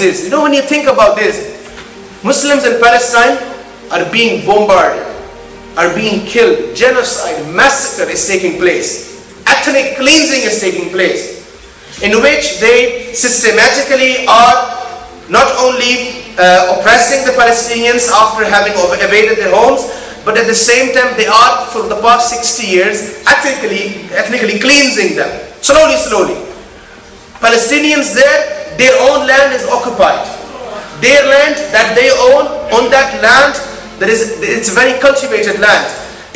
is, you know, when you think about this, Muslims in Palestine are being bombarded, are being killed, genocide, massacre is taking place, ethnic cleansing is taking place, in which they systematically are not only uh, oppressing the Palestinians after having evaded their homes, but at the same time they are for the past 60 years ethnically, ethnically cleansing them, slowly, slowly. Palestinians there, their own land is occupied. Their land that they own, on that land, there is, it's very cultivated land.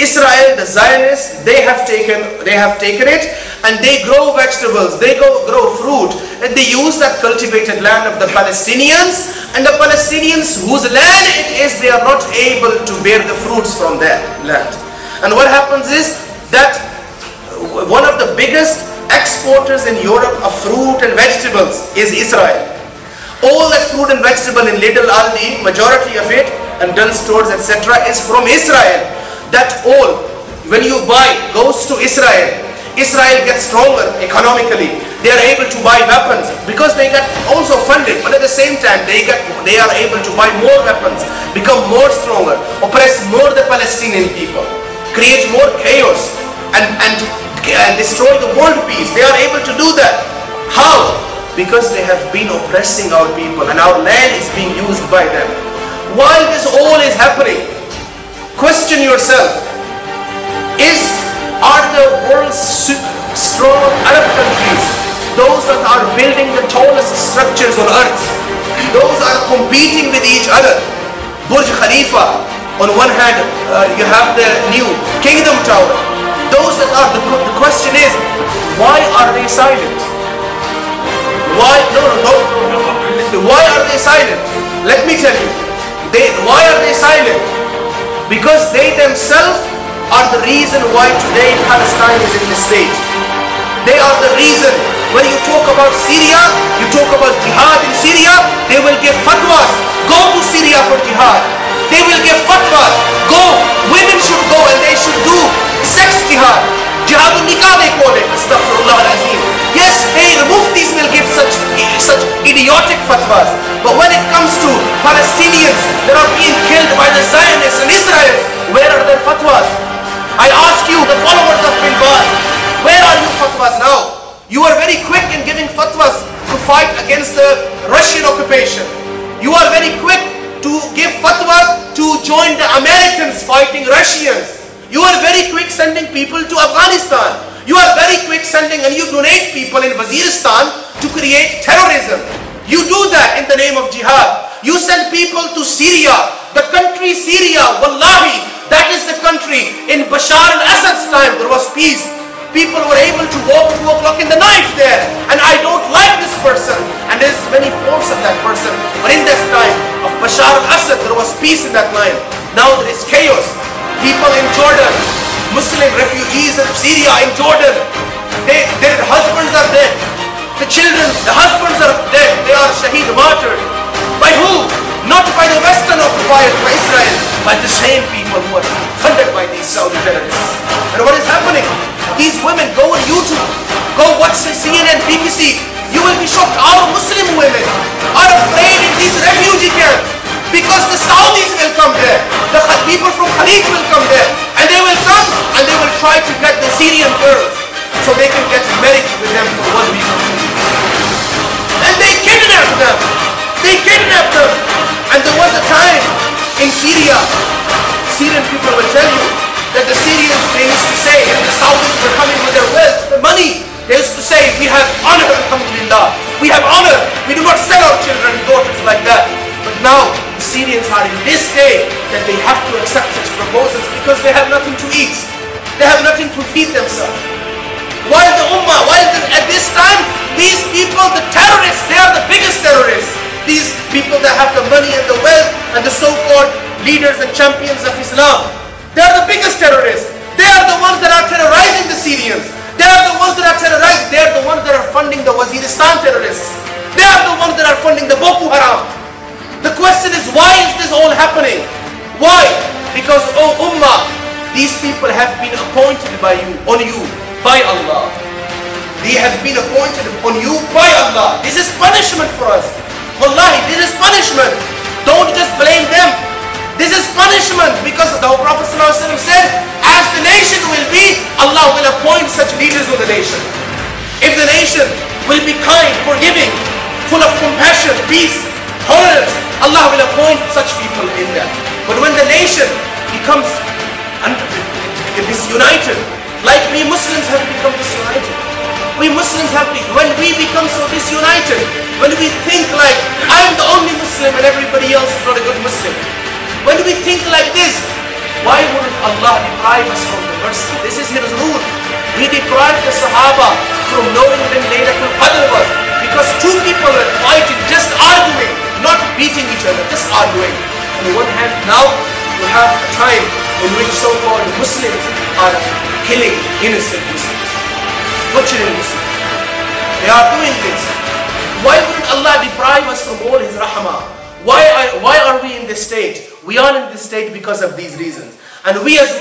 Israel, the Zionists, they have taken, they have taken it and they grow vegetables, they go, grow fruit, and they use that cultivated land of the Palestinians, and the Palestinians whose land it is, they are not able to bear the fruits from that land. And what happens is that one of the biggest exporters in Europe of fruit and vegetables is Israel. All that fruit and vegetable in Lidl Aldi, majority of it, and Dunnes Stores, etc., is from Israel. That all, when you buy, goes to Israel. Israel gets stronger economically. They are able to buy weapons because they get also funded, but at the same time they get they are able to buy more weapons, become more stronger, oppress more the Palestinian people, create more chaos, and and, and destroy the world peace. They are able to do that. How? Because they have been oppressing our people and our land is being used by them. While this all is happening, question yourself, is are the world's strong Arab countries, those that are building the tallest structures on earth, those are competing with each other. Burj Khalifa, on one hand, uh, you have the new Kingdom Tower. Those that are, the, the question is, why are they silent? Why, no, no, no, why are they silent? Let me tell you, they, why are they silent? Because they themselves are the reason why today Palestine is in this state. They are the reason. When you talk about Syria, you talk about jihad in Syria, they will give fatwas. Go to Syria for jihad. They will give fatwas. Go. Women should jihad. Jihad nikah they call it. Astaghfirullah al-Azim. Yes, they, the muftis will give such, such idiotic fatwas. But when it comes to Palestinians that are being killed by the Zionists and Israel, where are their fatwas? I ask you, the followers of Bin where are you fatwas now? You are very quick in giving fatwas to fight against the Russian occupation. You are very quick to give fatwas to join the Americans fighting Russians. You are very quick sending people to Afghanistan. You are very quick sending and you donate people in Waziristan to create terrorism. You do that in the name of jihad. You send people to Syria, the country Syria, wallahi, that is the country. In Bashar al-Assad's time, there was peace. People were able to walk 2 o'clock in the night there. And I don't like this person. And there's many faults of that person. But in that time of Bashar al-Assad, there was peace in that line. Now there is chaos. People in Jordan, Muslim refugees in Syria, in Jordan, they, their husbands are dead. The children, the husbands are dead. They are shaheed, martyred. By who? Not by the Western occupiers, by Israel, by the same people who are funded by these Saudi terrorists. And what is happening? These women go on YouTube, go watch CNN, BBC. You will be shocked. Our Muslim women are afraid in these refugee camps because the Saudis will come there. The people from Khalid will so they can get married with them for one week. And they kidnap them. They kidnap them. And there was a time in Syria, Syrian people will tell you that the Syrians, they used to say, and the Saudis were coming with their wealth, their money. They used to say, we have honor, alhamdulillah. We have honor. We do not sell our children and daughters like that. But now, the Syrians are in this state that they have to accept such proposals because they have nothing to eat. They have nothing to feed themselves. People, the terrorists, they are the biggest terrorists. These people that have the money and the wealth and the so-called leaders and champions of Islam. They are the biggest terrorists. They are the ones that are terrorizing the Syrians. They are the ones that are terrorizing. They are the ones that are funding the Waziristan terrorists. They are the ones that are funding the Boko Haram. The question is, why is this all happening? Why? Because, oh Ummah, these people have been appointed by you, on you, by Allah. They have been appointed on you by Allah. This is punishment for us. Wallahi, this is punishment. Don't just blame them. This is punishment because the Prophet ﷺ said, as the nation will be, Allah will appoint such leaders of the nation. If the nation will be kind, forgiving, full of compassion, peace, tolerance, Allah will appoint such people in that. But when the nation becomes disunited, like we Muslims have become disunited, we Muslims have when we become so disunited, when we think like, I'm the only Muslim and everybody else is not a good Muslim. When we think like this, why wouldn't Allah deprive us from the mercy? This is His rule. We deprived the Sahaba from knowing when Laylatul Qadr was. Because two people were fighting, just arguing, not beating each other, just arguing. On the one hand, now you have a time in which so-called Muslims are killing innocent Muslims, Muslims. They are doing this. Why wouldn't Allah deprive us from all His rahmah? Why why are we in this state? We are in this state because of these reasons. And we as Muslims,